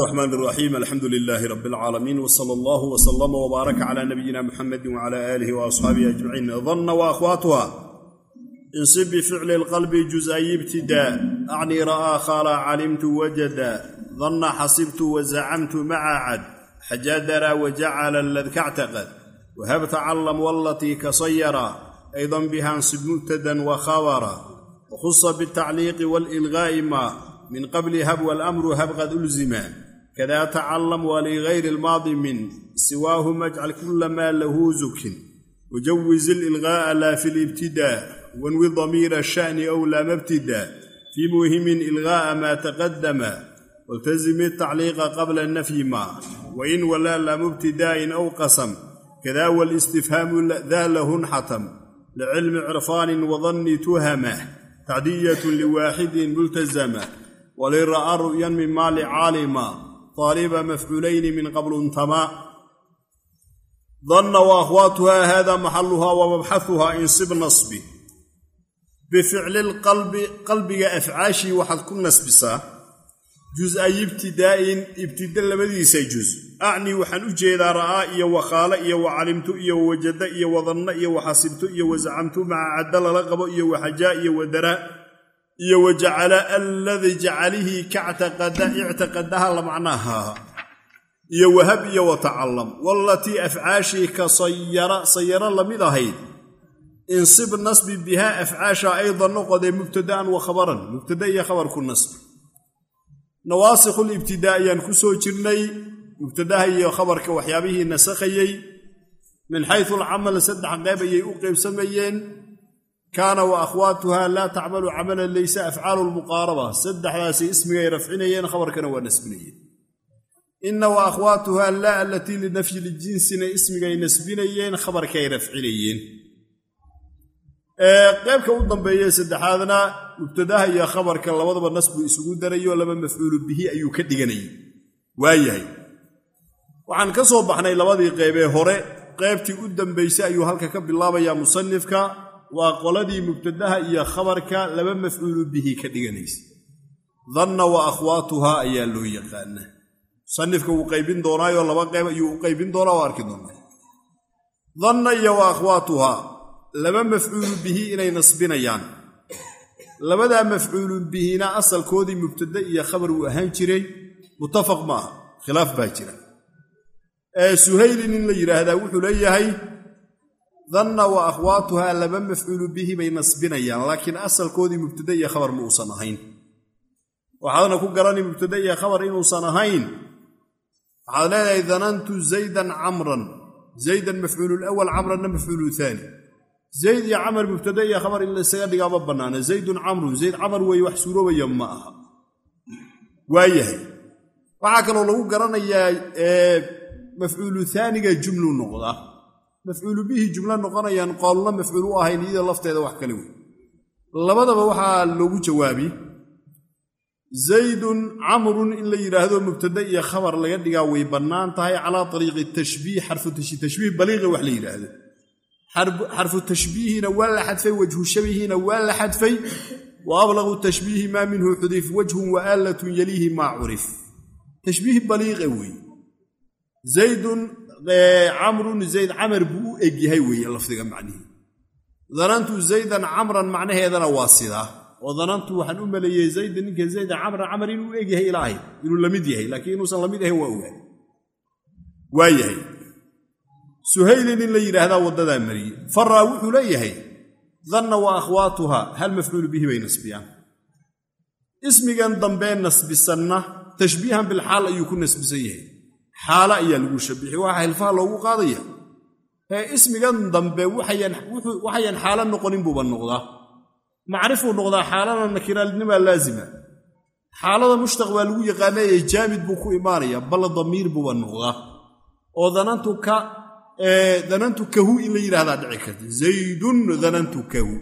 الرحمن الرحيم الحمد لله رب العالمين وصلى الله وسلم وبارك على نبينا محمد وعلى آله وأصحابه أجمعين ظن وأخواتها انصب بفعل القلب جزئي ابتداء أعني رأى خال علمت وجد ظن حسبت وزعمت مع عد حجادر وجعل الذك اعتقد وهب تعلم والتي كصيرا أيضا بها انصب مبتدا وخبرا وخص بالتعليق والإلغاء ما من قبل هب والأمر هب قد kadaa tacallam waa ligayri ilmaadi min siwaahu majcal kulla maa lahu zukin wajawiz ililqaa'a laa fi libtidaa wanwi damiira sha'ni ow laa mabtidaa fii muhimin ilqaa'a maa taqadama waltasim itacliiqa qabla nafyi maa wain walaa laa mubtidaa'in ow qasam kadaa walistifhaamu daa lahun xatam licilmi cirfaanin wadanni tuhamah tacdiyatun liwaaxidin multasama walira'aru'yan min maali caalima طaaliba mafcuulayni min qablu intamaa danna wa akhwaatuha hada maxaluha wa mabxahuha insib nasbi bificli lqalbi qalbiga afcaashii waxaad ku nasbisaa juz-ay ibtidaa'in ibtida labadiisa juz acnii waxaan u jeedaa ra'aa iyo wakhaale iyo wacalimtu iyo wajada iyo wadanno iyo waxasibtu iyo wazacamtu maca cadda lala qabo iyo waxajaa iyo wadaraa wajacala alladii jacalihi kactaqada ictiqadaha la macnaaha iyo wahab iyo watacallam wallatii afcaashii ka sayara sayaro la mid ahayd insib nasbi bihaa afcaasha aydan noqodee mubtada'an wa khabaran mubtada iyo khabarku nasbi. Nawaasikhu libtidaa ayaan ku soo jirnay mubtadaha iyo khabarka waxyaabihii nasakhayey min xaysu alcamal saddex qeyb ayay u qeybsamayeen kaana wa akhwaatuha laa tacmalu camalan laysa afcaalu lmuqaaraba. Saddexdaasi ismigay rafcinayeen khabarkana waa nasbinayeen. Ina wa akhwaatuha laa alatii linafyi ljinsina ismigay nasbinayeen khabarkay rafcinayeen. Qeybka u dambeeye saddexaadna mubtadaha iyo khabarka labadaba nasbu isugu darayo laba mafcuulu bihi ayuu ka dhiganayay. Waayahay waxaan ka soo baxnay labadii qeybee hore. Qeybtii u dambaysay ayuu halka ka bilaabayaa musanifka waa qoladii mubtadaha iyo khabarka laba mafcuulu bihi ka dhiganaysa. Danna wa akhwaatuhaa ayaa loo yaqaanaa. Musanifka wuu qaybin doonaayoo laba qayb ayuu u qaybin doonaa oo arki doonaa. Danna iyo wa akhwaatuhaa laba mafcuulu bihi inay nasbinayaan. Labadaa mafcuulu bihina asalkoodii mubtada iyo khabar uu ahaan jiray muttafaq ma aha khilaaf baa jira. Suhaylin in la yidhaahdaa wuxuu leeyahay danna wa akhwaatuhaa laba mafcuulu bihi bay nasbinayaan laakiin asalkoodii mubtada iyo khabar ma uusan ahayn. Waxaadna ku garani mubtada iyo khabar inuusan ahayn. Waxaad leedahay danantu zaydan camran. Zaydan mafcuululawal camranna mafcuulu aani zayd iyo camar mubtada iyo khabar in laysaga dhigaa ma bannaana. Zaydun camrun zayd camar weeye wax suuroobaya ma aha. Waayahay. Waxaa kaloo lagu garanayaa mafcuulu aaniga jumlu noqdaa mafcuulu bihi jumlo noqonayaan qaaluna mafcuul u ahayn iyada lafteeda wax kale wey labadaba waxaa loogu jawaabi zaydun camrun in la yidhaahdo mubtada iyo khabar laga dhigaa way bannaan tahay calaa ariiqi tashbiih xarfu tashbiih baliiqa wax la yidhaahdo. Xarfu tashbiihina waa la xadfay wajhu shabihina waa la xadfay wa ablaqu tashbiihi maa minhu xudif wajhun wa aalatun yaliihi maa curif. Tashbiih baliiqa weeye camrun zayd camar buu u egyahay weeye lafdiga macnihii danantu zaydan camran macnaheedana waa sidaa oo danantu waxaan u maleeyey zaydan ninka zaydan camran camar inuu u egyahay ilaahay inuu la mid yahay laakiin inuusan la mid ahayn waa ogahay waa yahay. Suhaylin in la yidhaahdaa waddadaa mariyey. Faraa wuxuu leeyahay danna wa akhwaatuhaa hal mafcuulu bihi bay nasbiyaan. Ismigan dambee nasbisanna tashbiihan bilxaal ayuu ku nasbisan yahay xaalo ayaa lagu shabixi waxaa hilfaha loogu qaadaya. Ismigan dambe waxayan xaalo noqonin buuba noqdaa. Macrifuu noqdaa xaalana nakiraalnimaa laazima. Xaalada mushtaq waa lagu yaqaanay ee jaamid buu ku imaanaya balla damiir buuba noqdaa. Oo danantu kahu in la yidhahdaa dhici karta. Zaydun danantu kahu.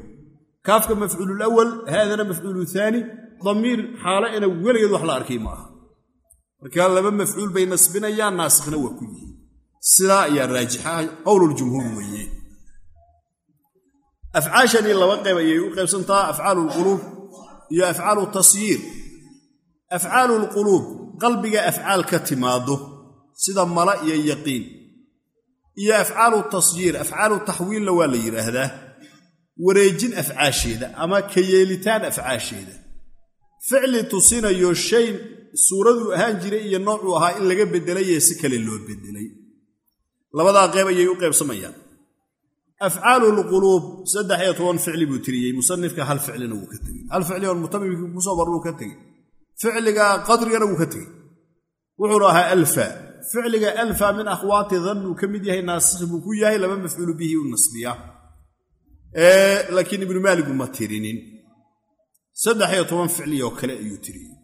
Kaafka mafcuululawal haadana mafcuulu aani damiir xaalo ina weligeed wax la arkay ma aha markaa laba mafcuul bay nasbinayaan naasikhna waa ku yihiin. Sidaa ayaa raajixa qowluljumhuur weeye. Afcaashanii laba qayb ayay u qaybsantaa afcaalu lquluub iyo afcaalu tasyiir. Qalbiga afcaal ka timaaddo sida mala iyo yaqiin. Iyo afcaalu tasyiir afcaalu taxwiilna waa la yidhaahdaa wareejin afcaasheeda ama ka yeelitaan afcaasheeda. Ficli tusinayo shay suuraduu ahaan jiray iyo noocuu ahaa in laga beddelayee si kale loo beddelay labadaa qeyb ayay u qaybsamayaan afcaalu lquluub saddex iyo toban ficli buu tiriyey musanifka hal ficlina wuu ka tegey. Hal ficli oon mutamimkii ku soo mar wuu ka tegey. Ficliga qadrigana wuu ka tegey. Wuxuunu ahaa alfa. Ficliga alfa min akhwaati dan uu ka mid yahay naasikhi buu ku yahay laba mafcuulu bihi u nasbiya. Laakiin ibnu maaligu ma tirinin. Saddex iyo toban ficli oo kale ayuu tiriyey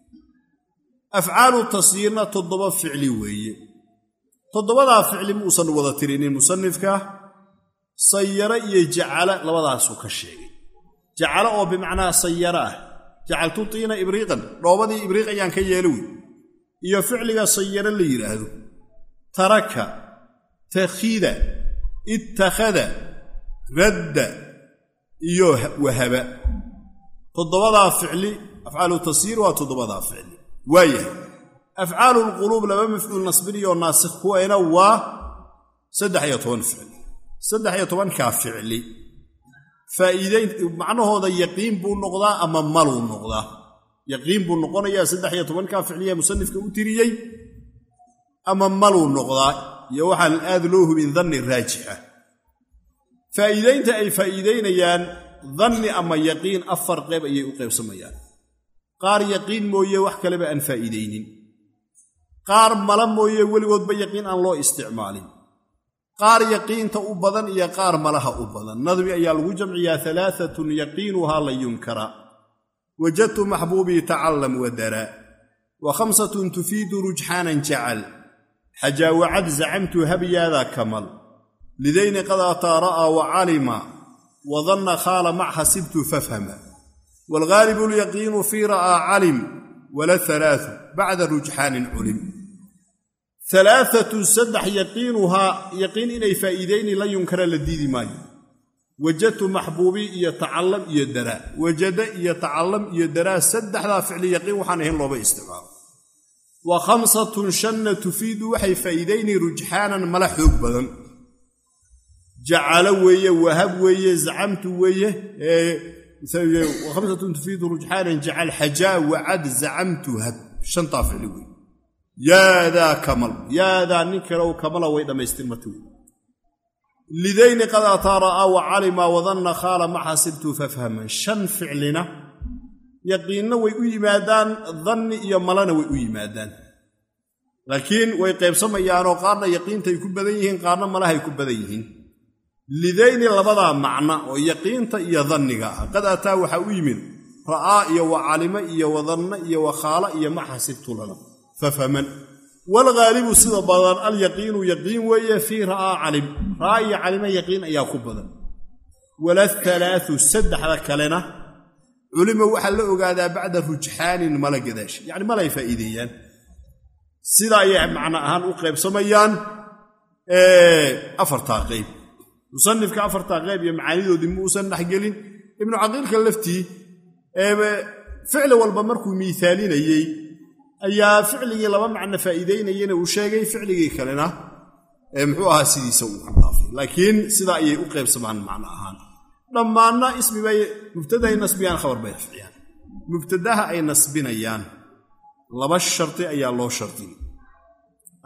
afcaalu tasyiirna toddoba ficli weeye. Toddobadaa ficli muusan wada tirinin musanifka sayaro iyo jacala labadaasuu ka sheegay. Jacalo oo bimacnaa sayaro ah. Jacaltu tiina ibriiqan dhoobadii ibriiq ayaan ka yeelo wey iyo ficliga sayaro la yidhaahdo taraka takhiida ittakhada radda iyo wahaba. Toddobadaa ficli afcaalu tasyiir waa toddobadaa ficli waayahay afcaalu lquluub laba mafcuul nasbiniyoo naasikh kuwayna waa saddex iyo toban ficli saddex iyo tobankaa ficli faa'iideyn macnahooda yaqiin buu noqdaa ama maluu noqdaa? Yaqiin buu noqonayaa saddex iyo tobankaa ficliya musanifka u tiriyey ama maluu noqdaa? Iyo waxaan aad loo hubin danni raajixa faa'iideynta ay faa'iideynayaan danni ama yaqiin afar qeyb ayay u qaybsamayaan qaar yaqiin mooye wax kaleba aan faa'iidaynin. Qaar mala mooye weligoodba yaqiin aan loo isticmaalin. Qaar yaqiinta u badan iyo qaar malaha u badan. Nadmi ayaa lagu jamciyaa alaaatun yaqiinuhaa la yunkara. Wajadtu maxbuubii tacallam wadara wa khamsatun tufiidu rujxaanan jacal xajaawacad zacamtu habyaada kamal. Lidayni qad ataa wa calima. Wadanna khaala mac xasibtu fafhama waalghaalibu lyaqiinu fii ra'aa calim wala alaau bacda rujxaanin culim alaaatun saddex yaqiinuhaa yaqiin inay faa'iidayni la yunkara la diidi maayo wajadtu maxbuubii iyo tacallam iyo daraa wajada iyo tacallam iyo daraa saddexdaa ficli yaqiin waxaan ahayn looba isticmaalo wa khamsatun shanna tufiidu waxay faa'iidayni rujxaanan mala xoog badan jacalo weeye wahab weeye zacamtu weeye tufiidu rujxaanan jacal xajaa wacad zacamtu hab shantaa ficli wey yaadaa kamal yaadaa nin kalew kamala way dhammaystirmata wey lidayni qad ataa ra'aa wa calima wadanna khaala ma xasibtu fafhaman shan ficlina yaqiinna way u yimaadaan danni iyo malana way u yimaadaan laakiin way qaybsamayaanoo qaarna yaqiintay ku badan yihiin qaarna malahay ku badan yihiin lidayni labadaa macna oo yaqiinta iyo danniga ah. Qad ataa waxaa u yimid ra'aa iyo wa calima iyo wadanna iyo wakhaala iyo ma xasibtu lana. Fafhaman waalghaalibu sida badan alyaqiinu yaqiin weeye fii ra'aa calim. Ra'aa iyo calima yaqiin ayaa ku badan. Walaalaau saddexda kalena culima waxaa la ogaadaa bacda rujxaanin mala gadaashi yacni malay faa'iideeyaan. Sida ayay macno ahaan u qaybsamayaan afartaa qayb musanifka afartaa qayb iyo macaanidoodii muusan dhexgelin ibnu caqiilka laftii ficli walba markuu miisaalinayey ayaa ficligii laba macno faa'iideynayana uu sheegay ficligii kalena muxuu ahaa sidiisa uu ku dhaafay. Laakiin sidaa ayay u qaybsamaan macno ahaan. Dhammaanna ismibay mubtadahay nasbiyaan khabar bay rafciyaan mubtadaha ay nasbinayaan laba shardi ayaa loo shardiyey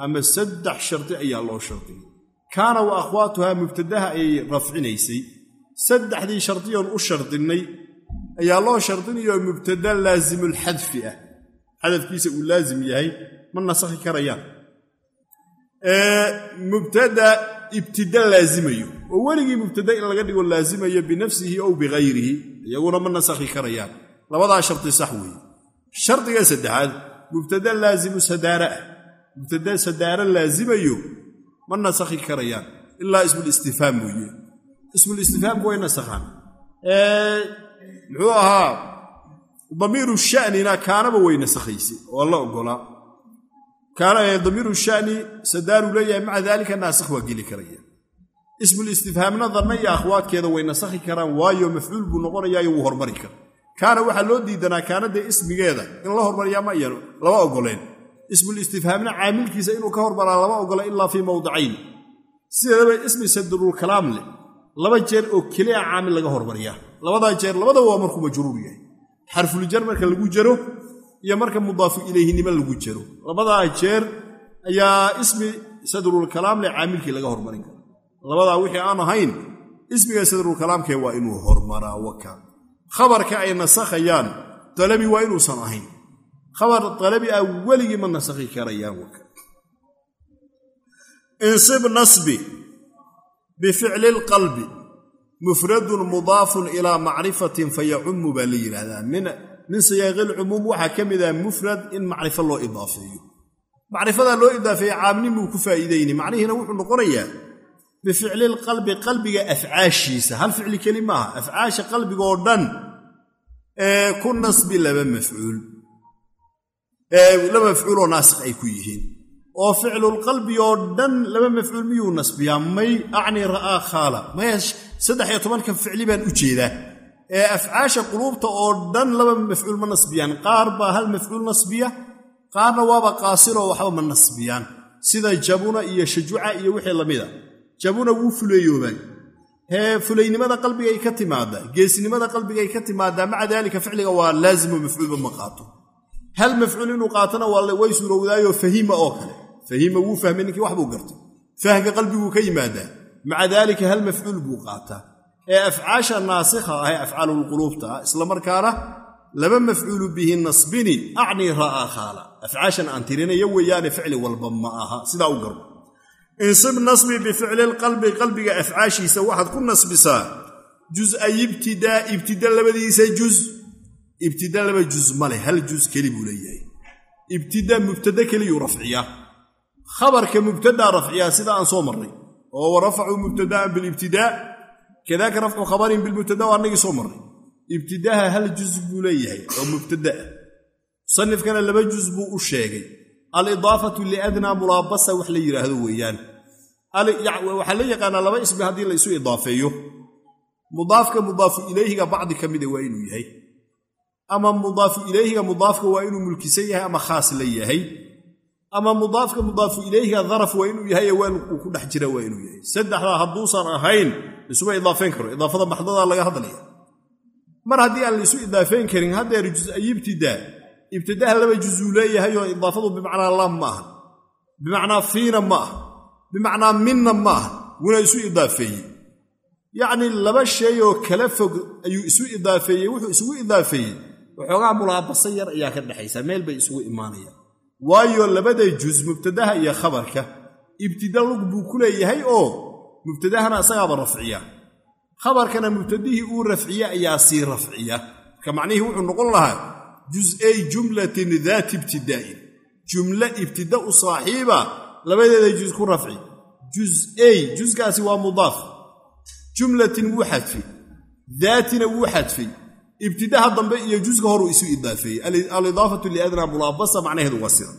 ama saddex shardi ayaa loo shardiyey kaana wa akhwaatuhaa mubtadaha ay rafcinaysay. Saddexdii shardiyoon u shardinnay ayaa loo shardinayoo mubtada laasimulxadfi ah. Xadafkiisa uu laasim yahay ma nasakhi karayaan. Mubtada ibtida laazimayo. Oo weligii mubtada in laga dhigo laazimayo binafsihi ow bikayrihi iyaguna ma nasakhi karayaan. Labadaa shardi sax weeye. Shardiga saddexaad mubtada laazimu sadaara ah. Mubtada sadaaro laazimayo ma nasakhi karayaan. Ilaa ismulistifhaam mooye ismulistifhaamku way nasakhaan. Muxuu ahaa damiiru shanina kaanaba way nasakhaysay oo la ogolaa damiiru shani sadaaruu leeyahay maca daalika naasikh waa geli karaya ismulistifhaamna danna iyo akhwaadkeeda way nasakhi karaan waayo mafcuul buu noqonayaayo wuu hormari kara kaana waxaa loo diidanaa kaanadee ismigeeda in la hormariyaa ma iyan lama ogoleen ismulistifhaamna caamilkiisa inuu ka hormaraa lama ogola ilaa fii mawdicayn. Sideedaba ismi sadrulkalaam leh laba jeer oo keliya caamil laga hormariyaa labadaa jeer labadaba waa markuu majruur yahay. Xarfuljar marka lagu jaro iyo marka mudaafu ilayhinimo lagu jaro. Labadaa jeer ayaa ismi sadrulkalaam leh caamilkii laga hormarin kara. Labadaa wixii aan ahayn ismiga sadrulkalaamkee waa inuu hormaraa waka khabarka ay nasakhayaan dalabi waa inuusan ahayn khabar dalabi ah weligii ma nasakhi karayaan insib nasbi bificli lqalbi mufradun mudaafun ilaa macrifatin fayacumu baa la yidhaahdaa min siyaaqilcumuum waxaa ka mid ah mufrad in macrifo loo idaafeeyo. Macrifadaa loo idaafeeye caamnin buu ku faa'iidayni. Macnihiina wuxuu noqonayaa bificli lqalbi qalbiga afcaashiisa. Hal ficli keli maaha. Afcaasha qalbigaoo dhan ee ku nasbi laba mafcuul laba mafcuuloo naasikh ay ku yihiin. Oo ficlulqalbi oo dhan laba mafcuul miyuu nasbiyaa? May acni ra'aa khaala. Maya saddex iyo tobankan ficli baan u jeedaa. Ee afcaasha quluubta oo dhan laba mafcuul ma nasbiyaan. Qaar baa hal mafcuul nasbiya qaarna waaba qaasiroo waxba ma nasbiyaan. Sida jabuna iyo shajuca iyo wixii lamida jabuna wuu fuleeyoobaan. Hee fulaynimada qalbigay ka timaadaa geesnimada qalbigay ka timaadaa maca daalika ficliga waa laazimo mafcuulba ma qaato hal mafcuul inuu qaatona way suurowdaayoo fahima oo kale fahima wuu fahmay ninkii wax buu gartay fahamka qalbiguu ka yimaadaa maca daalika hal mafcuul buu qaataa ee afcaasha naasikha ah ee afcaalulquluubta islamarkaana laba mafcuulu bihi nasbini acnii ra'aa khaala afcaashan aan tirinayo weeyaane ficli walba ma aha sidaa u garbo insib nasbi bificli lqalbi qalbiga afcaashiisa waxaad ku nasbisaa jus'ay ibtidaa ibtida labadiisa juz ibtida laba juz ma leh hal juz keli buu leeyahay. Ibtida mubtada keliyuu rafciyaa. Khabarka mubtadaa rafciyaa sida aan soo marray oo wa rafacuu mubtadaan bilibtidaa kadaaka rafcu khabarin bilmubtada oo annagii soo marray ibtidaha hal juz buu leeyahay oo mubtadaah musanifkana laba juz buu u sheegay. Alidaafatu liadnaa mulaabasa wax la yidhaahdo weeyaan. Waxaa la yaqaanaa laba ismi haddii la isu idaafeeyo. Mudaafka mudaafu ilayhiga bacdi ka mida waa inuu yahay ama mudaafu ilayhiga mudaafka waa inuu mulkisan yahay ama khaas la yahay. Ama mudaafka mudaafu ilayhiga daraf waa inuu yahay ee weel uu ku dhex jira waa inuu yahay. Saddexdaa hadduusan ahayn isuma idaafeyn karo. Idaafada maxdadaa laga hadlaya mar haddii aan laisu idaafeyn karin haddeer jus'ay ibtidaa ibtidaha laba juzuu leeyahay oo idaafadu bimacnaa lam ma aha. Bimacnaa fiina ma aha. Bimacnaa minna ma aha. Wuna isu idaafeeyey. Yacnii laba shay oo kala fog ayuu isu idaafeeyey wuxuu isugu idaafeeyey waxoogaa mulaabasa yar ayaa ka dhexaysa meel bay isugu imaanayaan. Waayo labada juz mubtadaha iyo khabarka ibtida lug buu ku leeyahay oo mubtadahana isagaaba rafciya. Khabarkana mubtadihii uu rafciye ayaa sii rafciya. Marka macnihii wuxuu noqon lahaa jus'ay jumlatin daati ibtidaa'in jumlo ibtida u saaxiiba labadeeda juz ku rafci. Jus'ay juskaasi waa mudaaf. Jumlatin wuu xadfay daatina wuu xadfay ibtidaha dambe iyo juska horuu isu idaafeeyey. Alidaafatu liadnaa mulaabasa macnaheedu waa sida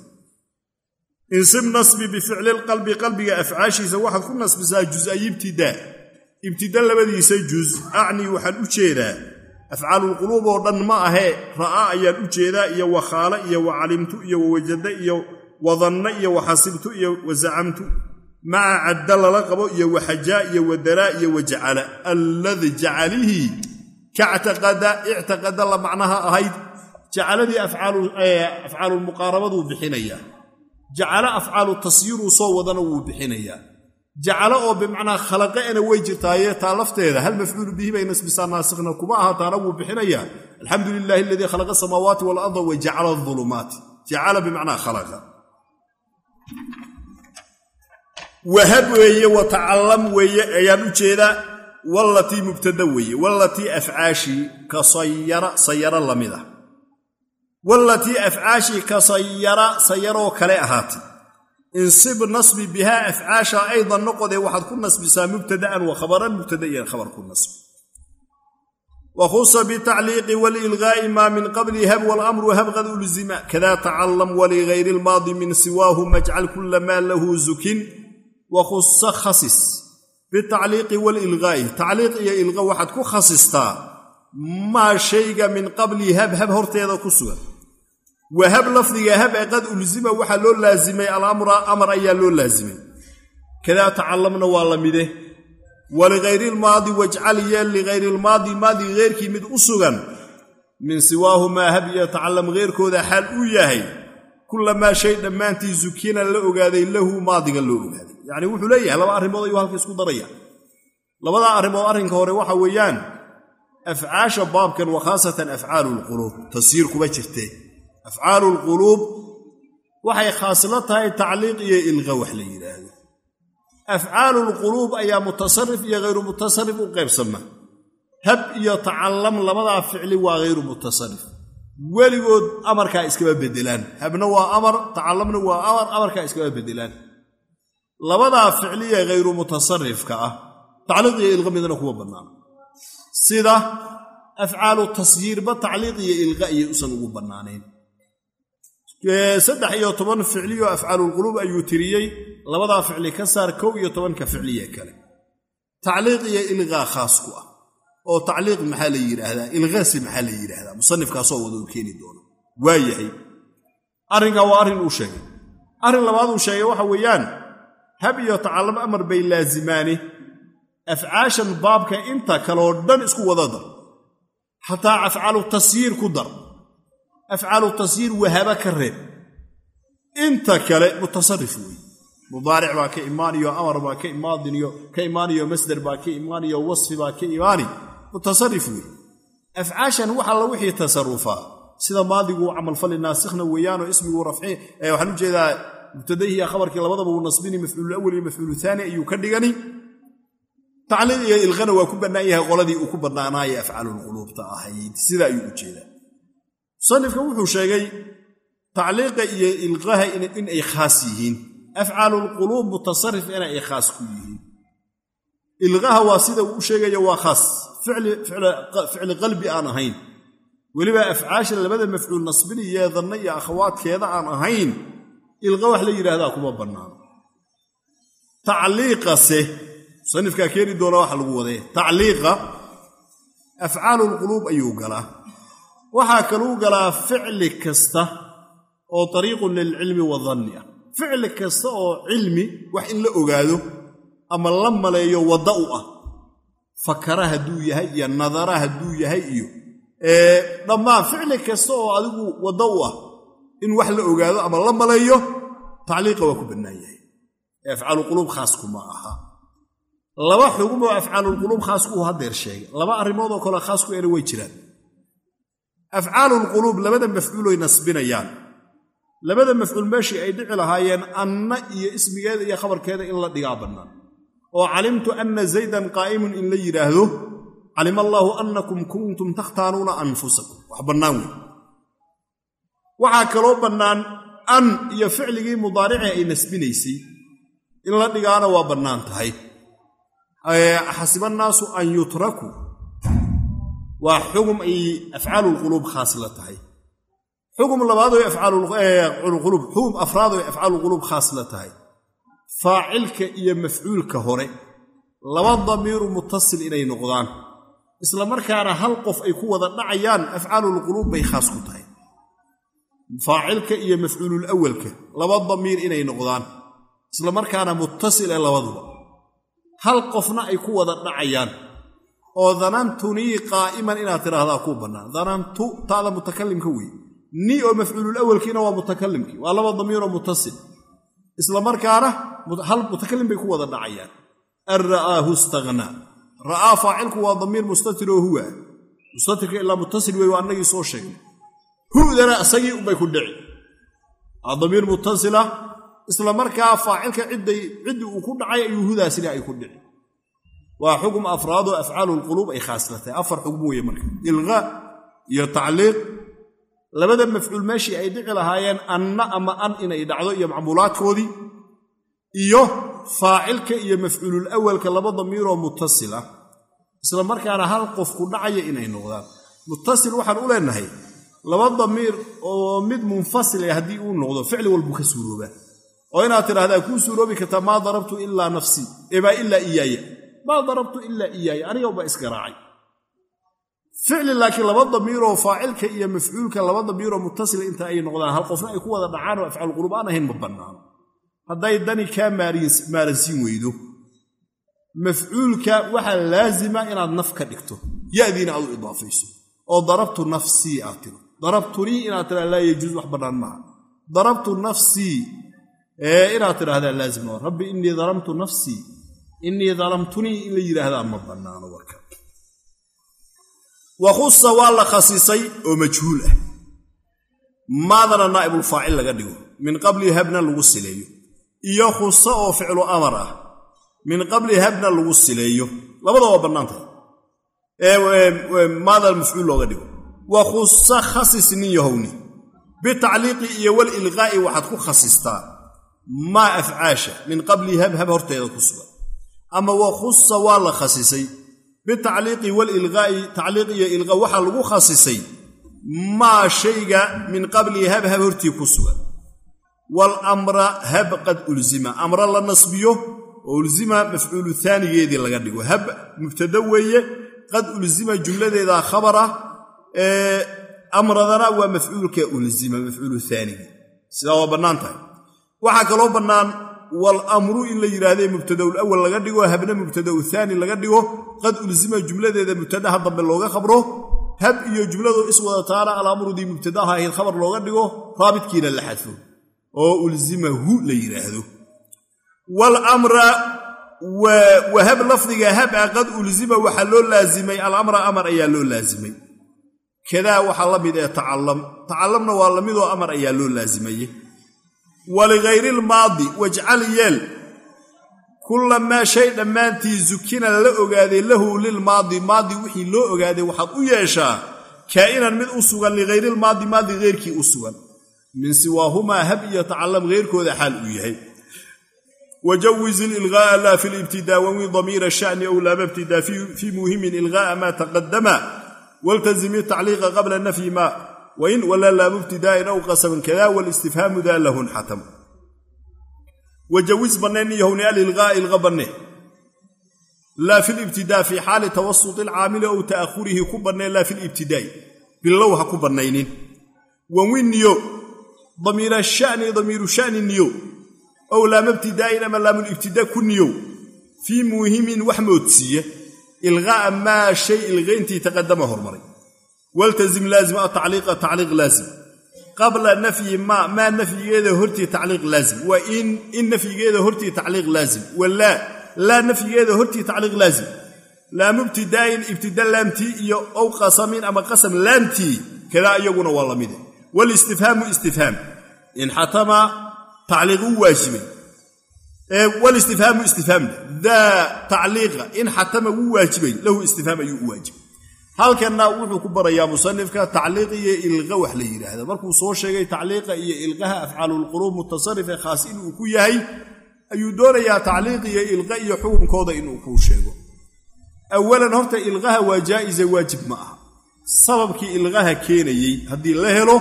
insib nasbi bificli lqalbi qalbiga afcaashiisa waxaad ku nasbisaa jus'ay ibtidaa ibtida. Labadiisa juz acnii waxaan u jeedaa. Afcaalulquluub oo dhan ma ahee ra'aa ayaan u jeedaa iyo wakhaala iyo wa calimtu iyo wawajada iyo wadanna iyo waxasibtu iyo wazacamtu maca cadda lala qabo iyo waxajaa iyo wadaraa iyo wajacala alladi jacalihii ictaqada la macnaha ahayd jacaladii afcaalulmuqaarabaduu bixinayaa jacalo afcaalu tasyiruu soo wadana wuu bixinayaa jacalo oo bimacnaa khalaqeena way jirtaaye taa lafteeda hal mafcuulu bihi bay nasbisaa naasikhna kuma aha taana wuu bixinayaa alxamdu lilaahi aladii khalaqa asamaawaati waalarda wa jacala aulumaati jacala bimacnaa khalaqa wahab weeye wa tacallam weeye ayaan u jeedaa wallatii mubtada weeye wallatii afcaashii ka sayara sayaro la mid ah. Wallatii afcaashii ka sayara sayaroo kale ahaatay insib nasbi bihaa afcaasha aydan noqodee waxaad ku nasbisaa mubtada'an wa khabaran mubtada iyo khabar ku nasbi. Wa khusa bitacliiqi walilgaa'i maa min qabli hab walamru habqad ulzima. Kada tacallam waligayri lmaadi min siwaahu majcal kula maa lahu zukin. Wa khusa khasis bitacliiqi walilgaa'i tacliiq iyo ilqa waxaad ku khasistaa maa shayga min qabli hab hab horteeda ku sugan wahab lafdiga hab ee qad ulsima waxaa loo laasimay alamra amar ayaa loo laasimay kadaa tacallamna waa la mide waligayri lmaadi wajcal yeel ligayri lmaadi maadi heyrkii mid u sugan min siwaahu maa hab iyo tacallam heyrkooda xaal uu yahay kulamaa shay dhammaantii zukina la ogaaday lahu maadiga loo ogaaday yacni wuxuu leeyahay laba arrimood ayuu halka isku daraya. Labadaa arrimood arrinka hore waxa weeyaan afcaasha baabkan wa khaasatan afcaalu lquluub tasiir kuma jirtee afcaalu lquluub waxay khaasla tahay tacliiq iyo ilqa wax la yidhaahdo afcaalu lquluub ayaa mutasarif iyo hayru mutasarif u qaybsama hab iyo tacallam labadaa ficli waa hayru mutasarif weligood amarkaa iskama bedelaan habna waa amar tacallamna waa amar amarkaa iskama bedelaan labadaa ficliye hayru mutasarifka ah tacliiq iyo ilqa midna kuma bannaan. Sida afcaalu tasyiirba tacliiq iyo ilqa ayay usan ugu bannaanayn. Saddex iyo toban ficliyo afcaalulquluub ayuu tiriyey labadaa ficli ka saar kow iyo tobanka ficliye kale. Tacliiq iyo ilqaa khaas ku ah oo tacliiq maxaa la yidhaahdaa ilqaasi maxaa la yidhaahdaa musanifkaasoo wada u keeni doona waa yahay. Arrinkaa waa arrin uu sheegay. Arrin labaad uu sheegay waxa weeyaan hab iyo tacallam amar bay laasimaane afcaashan baabka inta kaleoo dhan isku wada dar xataa afcaalu tasyiir ku dar. Afcaalu tasyiir wahaba ka reeb. Inta kale mutasarif weeye mudaaric baa ka imaaniyo amar baa ka imaadiniyo ka imaaniyo masder baa ka imaaniyo wasfi baa ka imaani. Mutasarif weeye afcaashan wax alla wixii tasarufaa sida maadiguu camalfali naasikhna weeyaanoo ismiguu rafci waxaan u jeedaa mubtadahiiya khabarkii labadaba uu nasbini mafcuulawal iyo mafcuulu aani ayuu ka dhigani. Tacliiq iyo ilqana waa ku bannaan yahay qoladii uu ku bannaanaaye afcaalulquluubta ahayd. Sida ayuu u jeedaa. Musanifka wuxuu sheegay tacliiqa iyo ilqaha in ay khaas yihiin. Afcaalulquluub mutasarif ina ay khaas ku yihiin. Ilqaha waa sida uu u sheegaya waa khaas. Ficli qalbi aan ahayn. Weliba afcaasha labada mafcuul nasbini iyo danna iyo akhawaadkeeda aan ahayn ilqa wax la yidhaahdaa kuma bannaano. Tacliiqase musanifkaa keeni doona waxa lagu wadee. Tacliiqa afcaalulquluub ayuu galaa. Waxaa kaluu galaa ficli kasta oo tariiqun lilcilmi wadanni ah. Ficli kasta oo cilmi wax in la ogaado ama la maleeyo wadda u ah. Fakara hadduu yahay iyo nadara hadduu yahay iyo dhammaan ficli kasta oo adigu wadda u ah in wax la ogaado ama la maleeyo tacliiqa waa ku bannaan yahay. Ee afcaaluquluub khaaskuma aha. Laba xugum oo afcaalulquluub khaasku uu haddeer sheegay. Laba arrimoodoo kale khaasku ena way jiraan. Afcaalulquluub labada mafcuuloy nasbinayaan. Labada mafcuul meeshii ay dhici lahaayeen anna iyo ismigeeda iyo khabarkeeda in la dhigaa bannaan. Oo calimtu anna zaydan qaa'imun in la yidhaahdo calima allaahu annakum kuntum takhtaanuuna anfusakum. Wax bannaan wey waxaa kaloo bannaan an iyo ficligii mudaaricee ay nasbinaysay. In la dhigaana waa bannaan tahay. Xasiba annaasu an yutrakuu waa xugum ay afcaalulquluub khaas la tahay. Xugum labaadoo afcaalulquluub xugum afraadoo afcaalulquluub khaas la tahay. Faacilka iyo mafcuulka hore laba damiiru mutasil inay noqdaan. Isla markaana hal qof ay ku wada dhacayaan afcaalulquluub bay khaas ku tahay faacilka iyo mafcuulul awalka laba damiir inay noqdaan isla markaana muttasil ee labaduba. Hal qofna ay ku wada dhacayaan. Oo danantunii qaa'iman inaad tidhaahdaa kuu bannaan. Danantu taada mutakalimka wey ni oo mafcuulul awalkiina waa mutakalimkii waa laba damiiroo muttasil. Isla markaana hal mutakalim bay ku wada dhacayaan. An ra'aahu istaghnaa ra'aa faacilku waa damiir mustatir oo huwa. Mustatirka ilaa muttasil wey waa annagii soo sheegnay hudana isagii unbay ku dhici. Waa damiir muttasila isla markaa faacilka ciddii uu ku dhacay ayuu hudaasina ay ku dhici. Waa xukm afraadoo afcaalulquluub ay khaasla tahay afar xugm weeye marka. Ilqa iyo tacliiq. Labada mafcuul meeshii ay dhici lahaayeen anna ama an inay dhacdo iyo macmuulaadkoodii iyo faacilka iyo mafcuulul awalka laba damiiroo muttasila. Isla markaana hal qof ku dhacaya inay noqdaan. Muttasil waxaan u leenahay laba damiir oo mid munfasila haddii uu noqdo ficli walbuu ka suuroobaa oo inaad tidhahdaa kuu suuroobi kartaa maa darabtu ilaa nafsii eebaa ilaa iyaaya. Maa darabtu ilaa iyaaya. Aniga ubaa isgaraacay ficli laakiin laba damiiroo faacilka iyo mafcuulka laba damiiroo mutasila inta ay noqdaan hal qofna ay ku wada dhacaan oo afcaalqulub aan ahayn ma bannaano. Hadday dani kaa maaransiin weydo. Mafcuulka waxaa laazima inaad naf ka dhigto. Yadiina aad u idaafayso. Oo darabtu nafsii aad tiro darabtunii inaad tiraa laa yajuus wax bannaan maaha. Darabtu nafsii inaad tidhaahdaa laazim rabbi innii dalamtu nafsii innii dalamtunii in la yidhaahdaa ma bannaano warka. Wa khusa waa la khasisay oo majhuul ah. Maadana naa'ibulfaacil laga dhigo. Min qabli habna lagu sileeyo. Iyo khusa oo ficlu amar ah. Min qabli habna lagu sileeyo. Labada waa bannaantahay maada mafcuul looga dhigo wa khusa khasis nin yahowni bitacliiqi iyo walilqaa'i waxaad ku khasistaa. Maa afcaasha min qabli hab hab horteeda ku sugan. Ama wa khusa waa la khasisay. Bitacliiqi walilqaa'i tacliiq iyo ilqa waxaa lagu khasisay. Maa shayga min qabli hab hab hortii ku sugan. Walamra hab qad ulzima. Amra la nasbiyo oo ulzima mafcuulu aanigeedii laga dhigo. Hab mubtada weeye qad ulzima jumladeeda khabar amradana waa mafcuulka ulzima mafcuulu aanigi sidaa waa bannaan tahay. Waxaa kaloo bannaan walamru in la yidhaahde mubtadaul awal laga dhigo habna mubtadau aani laga dhigo qad ulzima jumladeeda mubtadaha dambe looga khabro hab iyo jumladu iswadataana alamrudii mubtadaha ahayd khabar looga dhigo raabitkiina la xadfo oo ulzimahu la yidhaahdo walamra wahab lafdiga hab a qad ulzima waxaa loo laazimay alamra amar ayaa loo laazimay kadaa waxaa la mid ee tacallam. Tacallamna waa la midoo amar ayaa loo laazimaye waligayri lmaadi wajcal yeel. Kullamaa shay dhammaantii zukina la ogaaday lahu lilmaadi maadi. Wixii loo ogaaday waxaad u yeeshaa kaa'inan mid u sugan ligayrilmaadi maadi heyrkii u sugan. Min siwaahumaa hab iyo tacallam heyrkooda xaal uu yahay. Wajawiz ililqaa'a laa fi libtidaa wawi damiira shani ow laama ibtidaa fii muhimin ilqaa'a maa taqadama waltazim itacliiqa qabla nafyi ma wain wala laamu ibtidaa'in aw qasaban kada walistifhaamu daa lahun xatam wajawiz banneen yahowni alilqaa'a ilqa banne laa fi libtidaa fii xaali tawasuti alcaamili ow ta'ahurihi ku banneen laa fi libtidaa'i bilow ha ku bannaynin wawi niyo damiira shani damiiru shani niyo ow laama ibtidaa'in ama laamulibtidaa ku niyow fii muhimin wax moodsiiya ilqaa'a maa shay ilqayntii taqadama hormaray waltazim laazim atacliiqa tacliiq laazim qabla nafyi maa maa nafyigeeda hortii tacliiq laazim wa in in nafyigeeda hortii tacliiq laazim walaa laa nafyigeeda hortii tacliiq laazim laamu ibtidaa'in ibtida laamtii iyo ow qasamin ama qasam laamtii kadaa iyaguna waa la mide walistifhaamu istifhaam in xatama tacliiq u waajibay walistifhaamu istifhaamna daa tacliiqa in xatama wuu waajibay lahu istifhaam ayuu u waajibay. Halkanna wuxuu ku barayaa musanifka tacliiq iyo ilqa wax la yidhaahda markuu soo sheegay tacliiqa iyo ilqaha afcaalulquruub mutasarife khaas inuu ku yahay ayuu doonayaa tacliiq iyo ilqa iyo xukunkooda inuu kuu sheego. Awalan horta ilqaha waa jaa'iza waajib ma aha. Sababkii ilqaha keenayey haddii la helo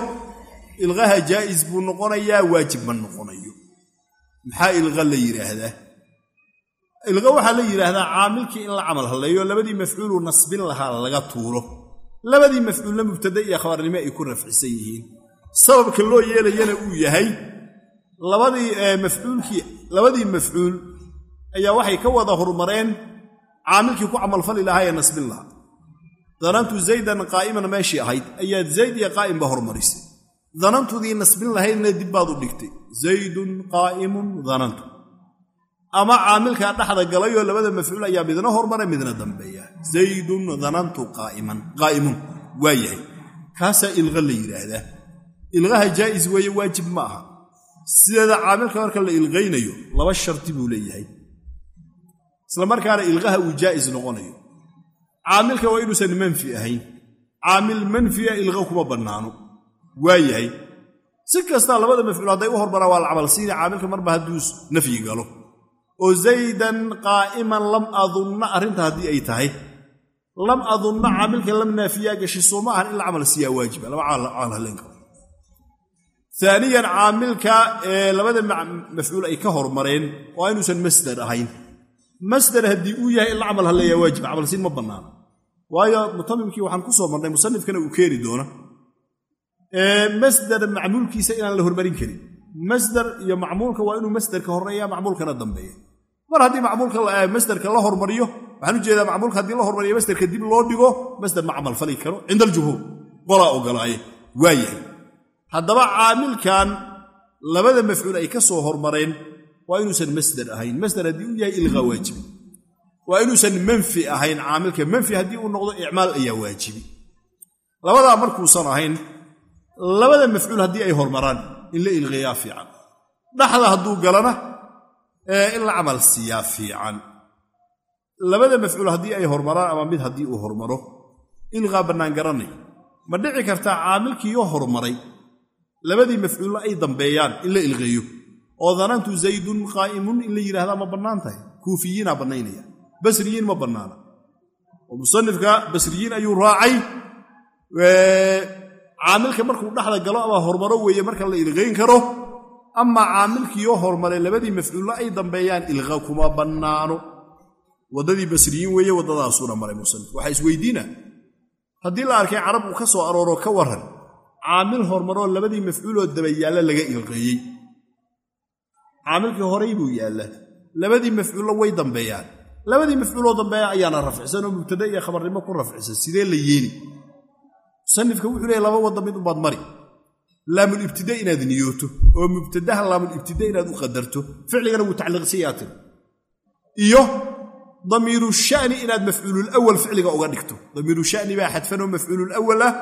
ilqaha jaa'is buu noqonayaa waajib ma noqonayo maxaa ilqa la yidhaahdaa ilqa waxaa la yidhaahdaa caamilkii in la camal halleeyo labadii mafcuulu nasbin lahaa laga tuuro. Labadii mafcuulna mubtada iyo khabarnimo ay ku rafcisan yihiin. Sababka loo yeelayana uu yahay labadii mafcuul ayaa waxay ka wada horumareen caamilkii ku camalfali lahaa ee nasbin lahaa. Danantu zaydan qaa'iman meeshii ahayd ayaad zayd iyo qaa'imba horumarisay danantudii nasbin lahaydna dib baad u dhigtay. Zaydun qaa'imun danantu ama caamilkaa dhexda galayoo labada mafcuul ayaa midna hormara midna dambeeya. Zaydun danantu qaa'imun waa yahay. Kaasaa ilqa la yidhaahdaa ilqaha jaa'is weeye waajib ma aha. Sideeda caamilka marka la ilqaynayo laba sharti buu leeyahay. Isla markaana ilqaha uu jaa'is noqonayo. Caamilka waa inuusan manfi ahayn. Caamil manfiya ilqa kuma bannaano waa yahay si kastaa labada mafcuul hadday u hormaraan waa la camal siina caamilka marba hadduu nafyi galo. Oo zaydan qaa'iman lam adunna arrinta haddii ay tahay lam adunna caamilka lam naafiyaa gashi soo ma ahan in la camal siiyaa waajiba. Lama camal halleen karo. Aaniyan caamilka ee labada mafcuul ay ka hormareen waa inuusan masdar ahayn. Masdar haddii uu yahay in la camal halleeyaa waajiba camalsiin ma bannaano. Waayo mutamimkii waxaan ku soo marnay musanifkana uu keeni doona masdar macmuulkiisa inaan la hormarin karin. Masdar iyo macmuulka waa inuu masderka horreeya macmuulkana dambeeya. Mar haddii masderka la hormariyo waxaan u jeedaa macmuulka haddii la hormariyo masderka dib loo dhigo masder ma camal fali karo. Cinda aljumhuur qolaa ogolaaye waa yahay. Haddaba caamilkan labada mafcuul ay ka soo hormareen waa inuusan masder ahayn. Masder haddii uu yahay ilqaa waajibi waa inuusan manfi ahayn caamilka. Manfi haddii uu noqdo icmaal ayaa waajibi. Labadaa markuusan ahayn labada mafcuul haddii ay hormaraan in la ilqeeyaa fiican. Dhaxda hadduu galana in la camal siiyaa fiican. Labada mafcuul haddii ay hormaraan ama mid haddii uu hormaro ilqaa bannaan garanay ma dhici kartaa caamilkiiyo hormaray. Labadii mafcuulla ay dambeeyaan in la ilqeeyo oo danantu zaydun qaa'imun in la yidhahdaa ma bannaan tahay. Kuufiyiinaa bannaynaya. Basriyiin ma bannaana. Oo musanifka basriyiin ayuu raacay caamilka markuu dhexda galo ama hormaro weeye marka la ilqayn karo amaa caamilkiioo hormaray labadii mafcuulla ay dambeeyaan ilqa kuma bannaano. Waddadii basriyiin weeye waddadaasuuna maray musanif waxaa isweydiina haddii la arkay carab uu ka soo arooro ka warran caamil hormaroo labadii mafcuuloo daba yaalla laga ilqeeyey caamilkii horay buu yaalla labadii mafcuullo way dambeeyaan. Labadii mafcuuloo dambeeya ayaana rafcisan oo mubtada iyo khabarnimo ku rafcisan sidee la yeeli musanifka wuxuu leeya laba wadda mid umbaad mari. Laamulibtida inaad niyooto oo mubtadaha laamulibtida inaad u qadarto ficligana wuu tacliiqsayaa tiri iyo damiiru shani inaad mafcuululawal ficliga uga dhigto. Damiiru shani baa xadfanoo mafcuululawal ah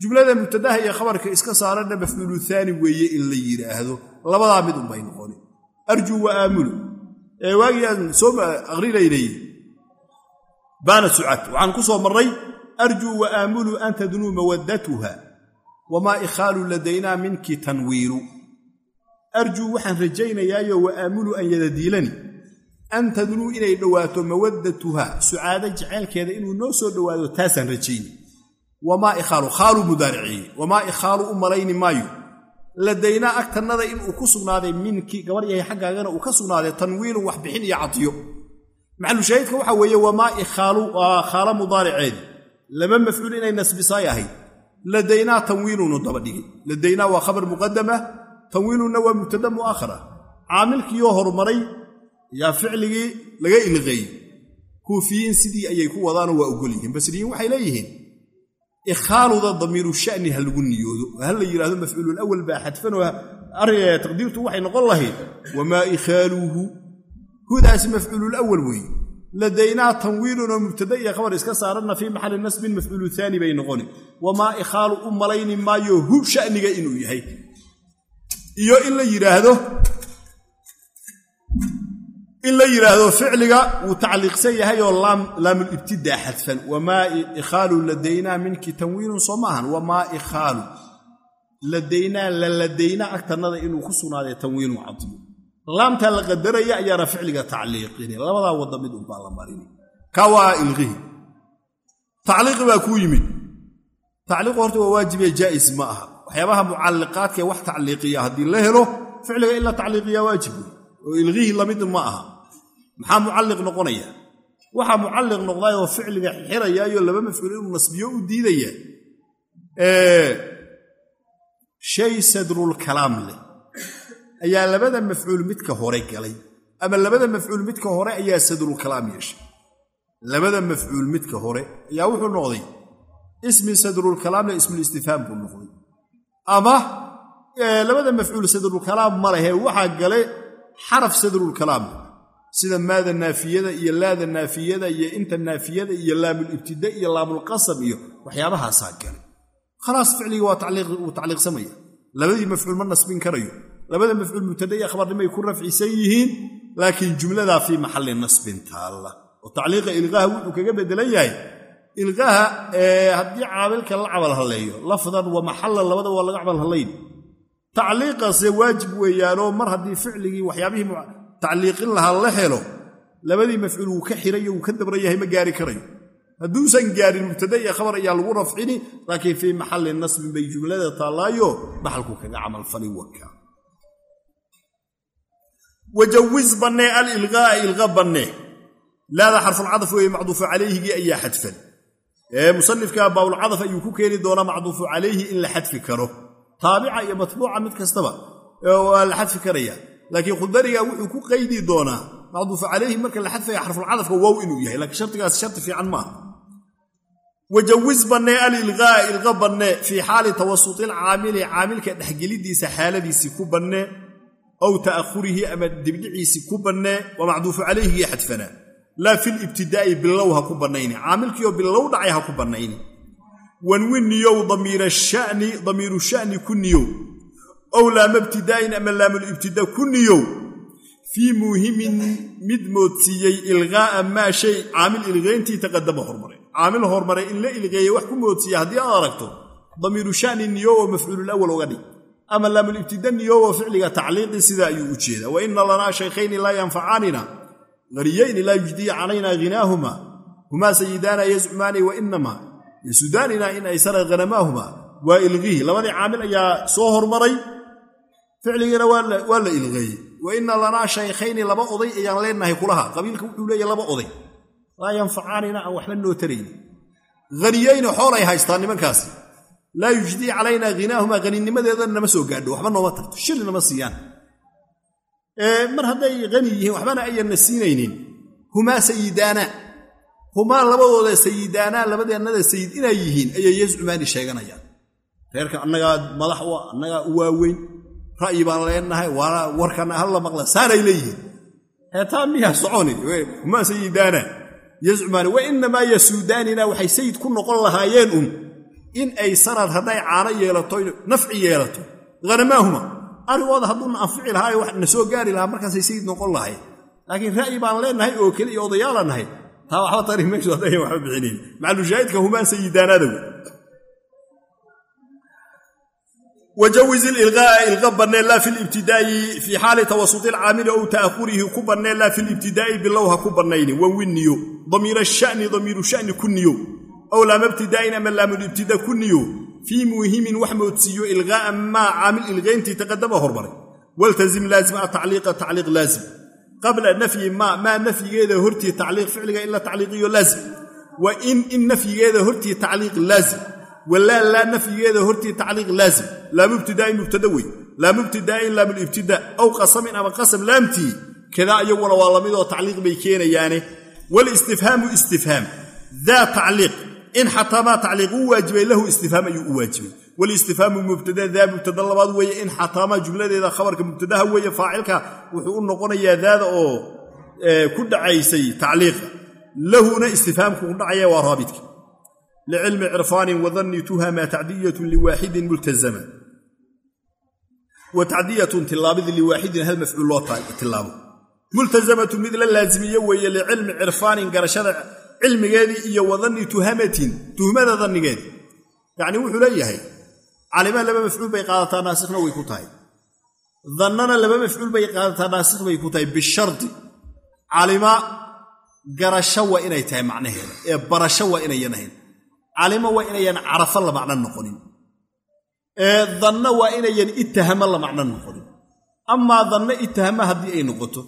jumlada mubtadaha iyo khabarka iska saaranna mafcuulu aani weeye in la yidhaahdo labadaa mid unbay noqoni. Arjuu wa aamulu. Ee waagii aan soo aqrinaynay baana sucad waxaan ku soo marray arjuu wa aamulu an tadnuu mawaddatuha wamaa ikhaalu ladaynaa minki tanwiiru arjuu waxaan rajaynayaayo wa aamulu an yadadiilani an tadnuu inay dhowaato mawaddatuha sucaado jaceylkeeda inuu noo soo dhowaado taasaan rajayni wamaa ikhaalu khaalu mudaariciye wamaa ikhaalu u malayni maayo ladaynaa agtannada inuu ku sugnaaday minki gabar yahay xaggaagana uu ka sugnaaday tanwiilun wax bixin iyo cadiyo maxalushaahidka waxaa weeye wamaa ikhaalu waa khaala mudaariceedi laba mafcuul inay nasbisaay ahayd ladaynaa tanwiilunu daba dhigay ladaynaa waa khabar muqadama tanwiilunna waa mubtada mu'akhara. Caamilkiioo horumaray yaa ficligii laga ilqeeyey kuufiyiin sidii ayay ku wadaanoo waa ogol yihiin. Basriyiin waxay leeyihiin ikhaaluda damiiru shani ha lagu niyoodo. Ha la yidhahdo mafcuululawal baa xadfanoo taqdiirtu waxay noqon lahayd wamaa ikhaaluuhu hudaasi mafcuululawal weeye ladaynaa tanwiilunoo mubtada iyo khabar iska saaranna fii maxalli nasbin mafcuulu aani bay noqoni wamaa ikhaalu u malayni maayo hu shaniga inuu yahay iyo in la yidhaahdo in la yidhaahdo ficliga wuu tacliiqsan yahay oo laamulibtidaa xadfan wamaa ikhaalu ladaynaa minki tanwiilun soo maahan wamaa ikhaalu ladaynaa la ladaynaa inuu ku sugnaaday tanwiilun cadiyo laamtaa la qadaraya ayaana ficliga tacliiqini. Labadaa wadda mid unbaa la marini. Ka waa ilqihi tacliiqi baa kuu yimid. Tacliiqu horta waa waajibe jaa'is ma aha. Waxyaabaha mucalliqaadkae wax tacliiqiya haddii la helo ficliga in la tacliiqiyaa waajib. Wey oo ilqihii la mid ma aha. Maxaa mucalliq noqonaya? Waxaa mucalliq noqdaayoo ficliga xirayaayo laba mafcuul inuu nasbiyo u diidaya. Shay sadrulkalaam leh ayaa labada mafcuul midka hore galay ama labada mafcuul midka hore ayaa sadrulkalaam yeeshay. Labada mafcuul midka hore ayaa wuxuu noqday ismi sadrulkalaamle ismulistifhaam buu noqday. Ama labada mafcuul sadrulkalaam ma lehe waxaa gale xaraf sadrulkalaam. Sida maada naafiyada iyo laada naafiyada iyo inta naafiyada iyo laamulibtida iyo laamulqasam iyo waxyaabahaasaa galay. Khalaas ficliga wuu tacliiqsamaya. Labadii mafcuul ma nasbin karayo labada mafcuul mubtada iyo khabarnimay ku rafcisan yihiin laakiin jumladaa fii maxalli nasbin taalla. Oo tacliiqa ilqaha wuxuu kaga bedelan yahay ilqaha haddii caamilka la cabal halleeyo lafdan wa maxallan labada waa laga cabal hallayn tacliiqase waajib weeyaanoo mar haddii ficligii waxyaabihii tacliiqin lahaa la helo labadii mafcuul wuu ka xirayo wuu ka dabran yahay ma gaari karayo. Hadduusan gaarin mubtada iyo khabar ayaa lagu rafcini laakiin fii maxalli nasbin bay jumlada taallaayo maxalku kaga camalfali waka wajawiz bannee alilqaa'a ilqa bannee laada xarfulcadaf weeye macduufu calayhigii ayaa xadfan. Musanifka baabulcadaf ayuu ku keeni doonaa macduufu calayhi in la xadfi karo. Taabica iyo matbuuca mid kastaba waa la xadfi karaya. Laakiin khudariga wuxuu ku qaydi doonaa macduufu calayhi marka la xadfaya xarfulcadafka wow inuu yahay. Laakiin shardigaas shardi fiican maaha wajawiz bannee alilqaa ilqa bannee fii xaali tawasutil caamili caamilka dhexgelidiisa xaaladiisii ku bannee ow ta'ahurihi ama dibdhiciisii ku bannee waa macduufu calayhigii xadfanaa laa filibtidaa'i bilow ha ku bannayni caamilkiioo bilow dhacay ha ku bannayni wanwi niyow damiira shani damiiru sha'ni ku niyow ow laama ibtidaa'in ama laamulibtida ku niyow fii muuhimin mid moodsiiyey ilqaa'a maa shay caamil ilqayntii taqadama hormaray caamil hormaray in la ilqeeye wax ku moodsiiya haddii aad aragto damiiru shani niyo oo mafcuululawal uga dhig ama laamulibtida niyo oo ficliga tacliiqi sidaa ayuu u jeedaa. Wa ina lanaa shaykhayni laa yanfacaanina qariyayni laa yujdiya calayna hinaahuma humaa sayidaana yazcumaani wa inamaa yasudaanina in aysara hanamaahuma waa ilqihi labadii caamil ayaa soo hormaray ficligiina waa la ilqeeyey wa ina lanaa shaykhayni laba oday ayaan leenahay kulaha. Qabiilka wuxuu leeyahy laba oday. Laa yanfacaanina aan waxba noo tarayni haniyayni xoolay haystaan nimankaasi laa yujdii calaynaa hinaahumaa haninimadeedana nama soo gaadho waxba nooma tarto shili nama siiyaan. Mar hadday hani yihiin waxbana ayanna siinaynin. Humaa sayidaana. Humaa labadooda sayidaanaa labadeennada sayid inay yihiin ayay yazcumaani sheeganayaan. Reerka annagaa madax u annagaa u waaweyn ra'yi baan leenahay warkana halla maqla saanay leeyihiin. Heetaa miyaa soconi humaa sayidaana. Yazcumaani wa inamaa yasuudaanina waxay sayid ku noqon lahaayeen un in ay sanad hadday caano yeelato nafci yeelato. Hanamaahuma arigooda hadduuna anfici lahaa wax na soo gaari lahaa markaasay sayid noqon lahayd. Laakiin ra'yi baan leenahay oo keli iyo odayaala nahay taa waxba tari mayso haddayan waxba bixinayn macalushaahidka humaa sayidaanaada wey wajawiz ililqaa'a ilqa bannee laa fi libtidaa'i fii xaali tawasuti alcaamili ow ta'ahurihi ku bannee laa fi libtidaa'i bilow ha ku bannayni. Wanwi niyo damiira shani damiiru shani ku niyo ow laama ibtidaa'in ama laamulibtida ku niyo fii muuhimin wax moodsiiyo ilqaa'a maa caamil ilqayntii taqadama hormaray waltazim laazim atacliiqa tacliiq laazim qabla nafyi maa maa nafyigeeda hortii tacliiq ficliga in la tacliiqiyo laazim wa in in nafyigeeda hortii tacliiq laazim walaa laa nafyigeeda hortii tacliiq laazim laamu ibtidaa'in mubtada wey laamu ibtidaa'in laamulibtida aw qasamin ama qasam laamtii kadaa iyaguna waa lamidoo tacliiq bay keenayaane walistifhaamu istifhaam daa tacliiq in xataa maa tacliiq u waajibay lahu istifhaam ayuu u waajibay. Walistifhaamu mubtada daa mubtada labaad weeye in xataamaa jumladeeda khabarka mubtadaha weeye faacilka wuxuu u noqonayaa daada oo ku dhacaysay tacliiqa. Lahuna istifhaamku ku dhacaya waa raabidka. Licilmi cirfaanin wadanni tuhama tacdiyatun liwaaxidin multazama. Wa tacdiyatun tilaabidii liwaaxidin hal mafcuul loo tilaabo multazamatun mid la laazimiye weeye licilmi cirfaanin cilmigeedii iyo wadanni tuhamatin tuhmada dannigeedii yacnii wuxuu leeyahay calima laba mafcuul bay qaadataa naasikhna way ku tahay. Dannana laba mafcuul bay qaadataa naasikh bay ku tahay bishardi. Calima garasho waa inay tahay macnaheeda ee barasho waa inayan ahayn calima waa inayan carafo la macno noqonin. Ee danna waa inayan itahamo la macno noqonin. Amaa danna itahama haddii ay noqoto.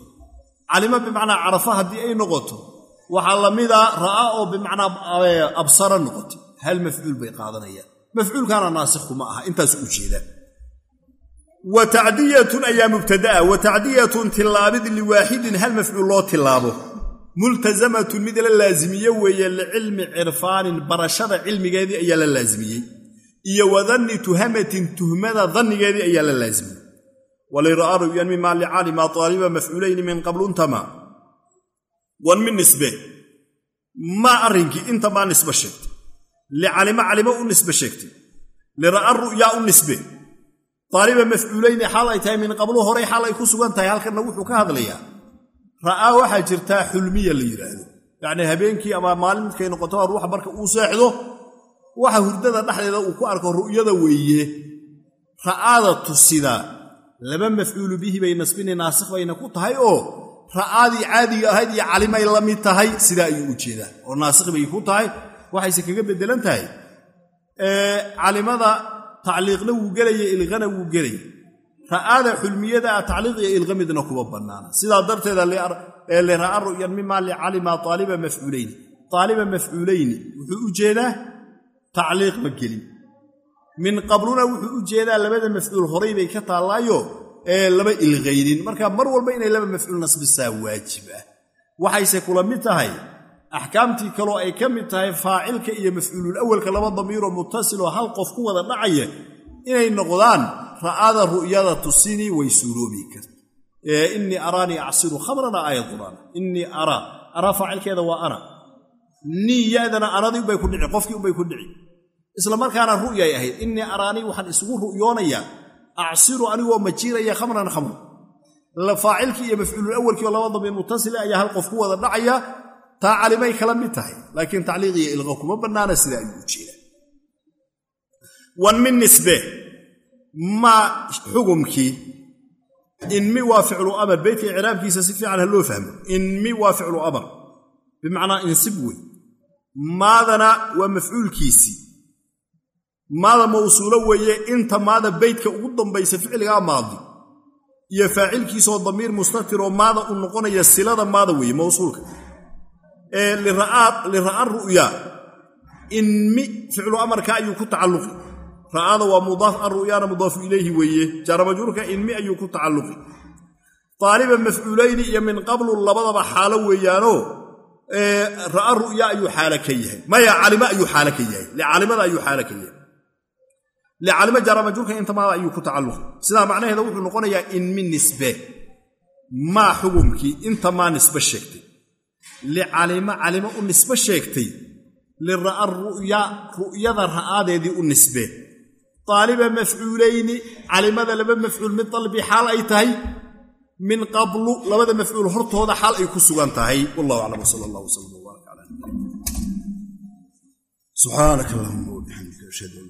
Calima bimacnaa carafa haddii ay noqoto waxaa la mida ra'a oo bimacnaa absara noqotay. Hal mafcuul bay qaadanayaan. Mafcuulkaana naasikhu ma aha intaasu u jeedaan wa tacdiyatun ayaa mubtada'a wa tacdiyatun tilaabid liwaaxidin hal mafcuul loo tilaabo multazamatun mid la laazimiye weeye licilmi cirfaanin barashada cilmigeedii ayaa la laazimiyey. Iyo wadanni tuhamatin tuhmada dannigeedii ayaa la laazimiyey. Walira'aa ru'yan mima licaalima taaliba mafcuulayni min qabluntama wan min nisbe. Maa arrinkii inta maa nisbe sheegtay licalima calimo u nisbe sheegtay lira'a ru'yaa u nisbe. Taaliba mafcuulayni xaal ay tahay min qablu horay xaal ay ku sugan tahay halkanna wuxuu ka hadlayaa. Ra'aa waxaa jirtaa xulmiya la yidhaahdo yacnii habeenkii ama maalin midkay noqotoba ruuxa marka uu seexdo waxa hurdada dhexdeeda uu ku arko ru'yada weeye. Ra'aada tusidaa laba mafcuulu bihi bay nasbini naasikh bayna ku tahay oo ra'aadii caadiga ahayd iyo calimay la mid tahay sidaa ayuu u jeedaa. Oo naasikh bay ku tahay waxayse kaga beddelan tahay. Calimada tacliiqna wuu gelaya ilqana wuu gelaya ra'aada xulmiyada ah tacliiq iyo ilqa midna kuma bannaana. Sidaa darteeda lira'a ru'yan mima licalima taaliba mafcuulayni. Taaliba mafcuulayni wuxuu u jeedaa tacliiq ma gelin. Min qabluna wuxuu u jeedaa labada mafcuul horay bay ka taallaayo lama ilqaynin marka mar walba inay laba mafcuul nasbisaa waajib ah. Waxayse kula mid tahay axkaamtii kaloo ay ka mid tahay faacilka iyo mafcuulul awalka laba damiiroo muttasiloo hal qof ku wada dhacaya inay noqdaan ra'ada ru'yada tusinii way suuroobi karta. Innii araanii acsiru khamrana aayad qur'aan. Innii araa araa faacilkeeda waa ana nii yadana anadii ku dhici qofkii ubay ku dhici. Isla markaana ru'yay ahayd innii araanii waxaan isugu ru'yoonayaa acsiru anigoo majiiraya khamran khamr faacilkii iyo mafcuulul awalkii oo laba damiir mutasile ayaa hal qof ku wada dhacaya taa calimay kala mid tahay laakiin tacliiq iyo ilqa kuma bannaana sida ayuu u jeeda wan min nisbe maa xugumkii inmi waa ficlu amar beytka icraabkiisa si fiican ha loo fahmo inmi waa ficlu amar bimacnaa insib wey maadana waa mafcuulkiisii maada mawsuulo weeye inta maada beytka ugu dambaysa ficligaa maadi. Iyo faacilkiisoo damiir mustatiroo maada u noqonaya silada maada weeye mawsuulka. Lira'a ru'ya inmi ficlu amarka ayuu ku tacalluqi. Ra'ada waa mudaaf an ru'yaana mudaafu ilayhi weeye. Jaaramajuurka inmi ayuu ku tacalluqi. Taaliba mafcuulayni iyo min qablu labadaba xaalo weeyaanoo ra'a ru'ya ayuu xaalo ka yahay. Maya calima ayuu xaalo ka yahay. Licalimada ayuu xaalo ka yahay licalima jaaramajuurka intamaada ayuu ku tacalluqi sidaa macnaheeda wuxuu noqonayaa inmi nisbe maa xugumkii inta maa nisbe sheegtay licalima calimo u nisbe sheegtay lira'a ru'ya ru'yada ra'aadeedii u nisbee taaliba mafcuulayni calimada laba mafcuul mid dalbi xaal ay tahay min qablu labada mafcuul hortooda xaal ay ku sugan tahay wallahu aclam wsala allah wslam wbaarak cala subxaanaka allahuma wabixamdika ashhadu an